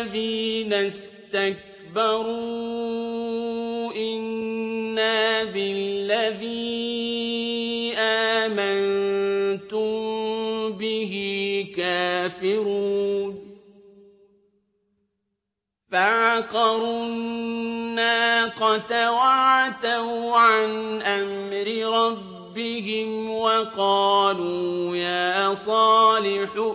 الَّذِينَ اسْتَكْبَرُوا إِنَّا بِالَّذِي آمَنتُم بِهِ كَافِرُونَ. فَعَقَرُوا النَّاقَةَ وَعَتَوْا عَنْ أَمْرِ رَبِّهِمْ وَقَالُوا يَا صَالِحُ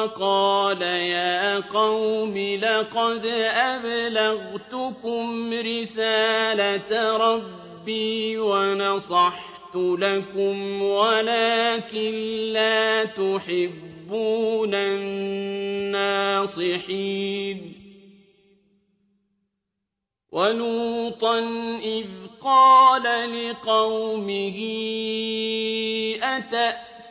وَقَالَ يَا قَوْمِ لَقَدْ أَبْلَغْتُكُمْ رِسَالَةَ رَبِّي وَنَصَحْتُ لَكُمْ وَلَٰكِن لَّا تُحِبُّونَ النَّاصِحِينَ وَلُوطًا إِذْ قَالَ لِقَوْمِهِ أَتَأْتُونَ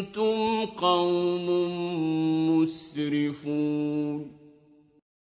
أَنتُمْ قَوْمٌ مُّسْرِفُونَ.